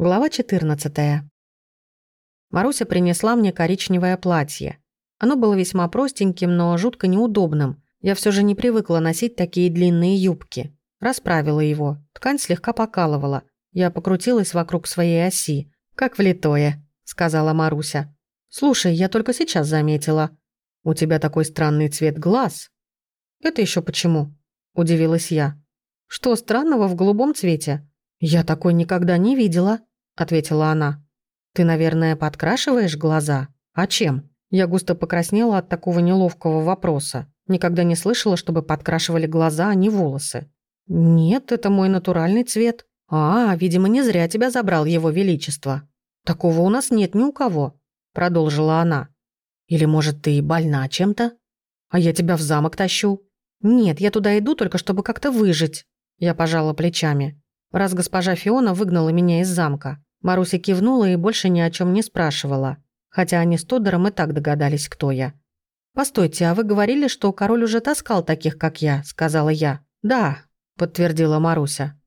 Глава 14. Маруся принесла мне коричневое платье. Оно было весьма простеньким, но жутко неудобным. Я все же не привыкла носить такие длинные юбки. Расправила его. Ткань слегка покалывала. Я покрутилась вокруг своей оси. «Как влитое», — сказала Маруся. «Слушай, я только сейчас заметила. У тебя такой странный цвет глаз». «Это еще почему?» — удивилась я. «Что странного в голубом цвете?» «Я такой никогда не видела», ответила она. «Ты, наверное, подкрашиваешь глаза? А чем?» Я густо покраснела от такого неловкого вопроса. Никогда не слышала, чтобы подкрашивали глаза, а не волосы. «Нет, это мой натуральный цвет». «А, видимо, не зря тебя забрал его величество». «Такого у нас нет ни у кого», — продолжила она. «Или, может, ты больна чем-то? А я тебя в замок тащу». «Нет, я туда иду только чтобы как-то выжить», — я пожала плечами. Раз госпожа Фиона выгнала меня из замка. Маруся кивнула и больше ни о чем не спрашивала, хотя они с Тодором и так догадались, кто я. «Постойте, а вы говорили, что король уже таскал таких, как я», — сказала я. «Да», — подтвердила Маруся.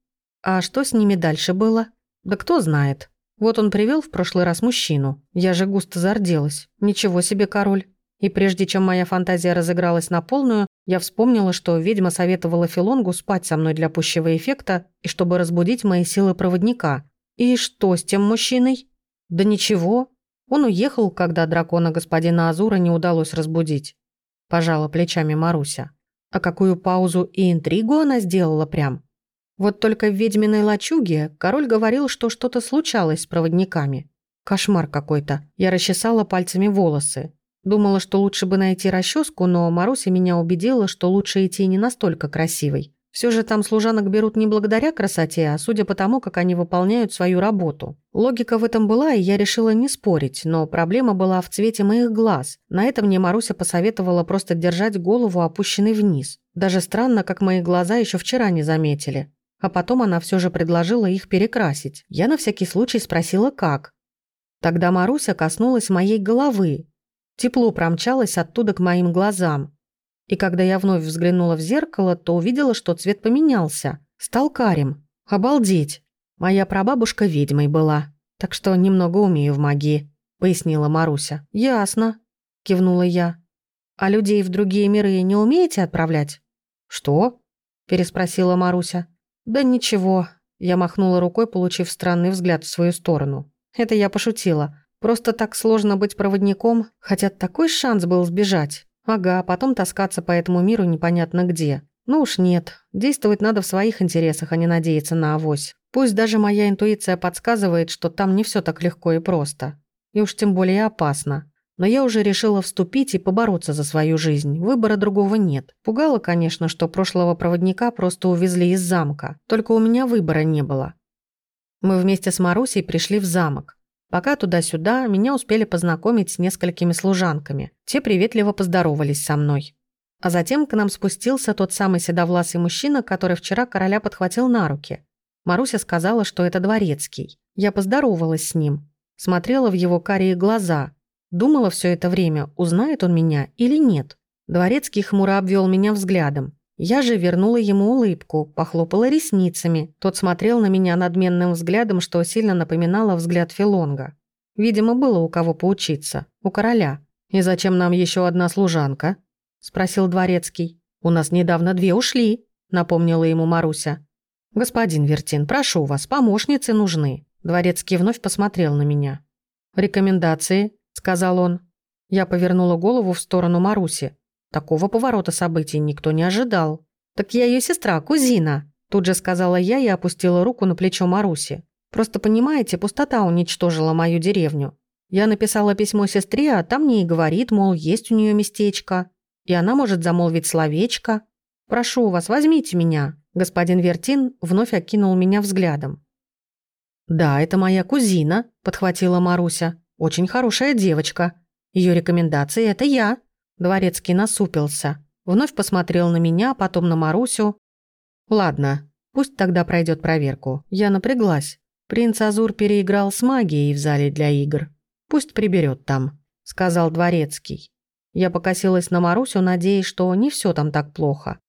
«А что с ними дальше было?» «Да кто знает. Вот он привел в прошлый раз мужчину. Я же густо зарделась. Ничего себе король. И прежде чем моя фантазия разыгралась на полную, я вспомнила, что ведьма советовала Филонгу спать со мной для пущего эффекта и чтобы разбудить мои силы проводника. «И что с тем мужчиной?» «Да ничего. Он уехал, когда дракона господина Азура не удалось разбудить». Пожала плечами Маруся. А какую паузу и интригу она сделала прям. Вот только в ведьминой лачуге король говорил, что что-то случалось с проводниками. Кошмар какой-то. Я расчесала пальцами волосы. Думала, что лучше бы найти расческу, но Маруся меня убедила, что лучше идти не настолько красивой. Все же там служанок берут не благодаря красоте, а судя по тому, как они выполняют свою работу. Логика в этом была, и я решила не спорить, но проблема была в цвете моих глаз. На это мне Маруся посоветовала просто держать голову опущенной вниз. Даже странно, как мои глаза еще вчера не заметили. А потом она все же предложила их перекрасить. Я на всякий случай спросила, как. Тогда Маруся коснулась моей головы. Тепло промчалось оттуда к моим глазам. И когда я вновь взглянула в зеркало, то увидела, что цвет поменялся. Стал карим. Обалдеть. Моя прабабушка ведьмой была, так что немного умею в магии», — пояснила Маруся. «Ясно», — кивнула я. «А людей в другие миры не умеете отправлять?» «Что?» — переспросила Маруся. «Да ничего», — я махнула рукой, получив странный взгляд в свою сторону. «Это я пошутила. Просто так сложно быть проводником, хотя такой шанс был сбежать. Ага, потом таскаться по этому миру непонятно где. Ну уж нет, действовать надо в своих интересах, а не надеяться на авось. Пусть даже моя интуиция подсказывает, что там не все так легко и просто. И уж тем более опасно. Но я уже решила вступить и побороться за свою жизнь. Выбора другого нет. Пугало, конечно, что прошлого проводника просто увезли из замка. Только у меня выбора не было. Мы вместе с Марусей пришли в замок. Пока туда-сюда, меня успели познакомить с несколькими служанками. Те приветливо поздоровались со мной. А затем к нам спустился тот самый седовласый мужчина, который вчера короля подхватил на руки. Маруся сказала, что это дворецкий. Я поздоровалась с ним. Смотрела в его карие глаза. Думала все это время, узнает он меня или нет. Дворецкий хмуро обвел меня взглядом. Я же вернула ему улыбку, похлопала ресницами. Тот смотрел на меня надменным взглядом, что сильно напоминало взгляд Филонга. Видимо, было у кого поучиться. У короля. «И зачем нам еще одна служанка?» – спросил дворецкий. «У нас недавно две ушли», – напомнила ему Маруся. «Господин Вертин, прошу вас, помощницы нужны». Дворецкий вновь посмотрел на меня. «Рекомендации», – сказал он. Я повернула голову в сторону Маруси. Такого поворота событий никто не ожидал. «Так я ее сестра, кузина», – тут же сказала я и опустила руку на плечо Маруси. «Просто понимаете, пустота уничтожила мою деревню. Я написала письмо сестре, а там мне и говорит, мол, есть у нее местечко. И она может замолвить словечко. Прошу вас, возьмите меня». Господин Вертин вновь окинул меня взглядом. «Да, это моя кузина», – подхватила Маруся. «Очень хорошая девочка. Ее рекомендации – это я». Дворецкий насупился. Вновь посмотрел на меня, потом на Марусю. «Ладно, пусть тогда пройдет проверку. Я напряглась. Принц Азур переиграл с магией в зале для игр. Пусть приберет там», — сказал Дворецкий. Я покосилась на Марусю, надеясь, что не все там так плохо.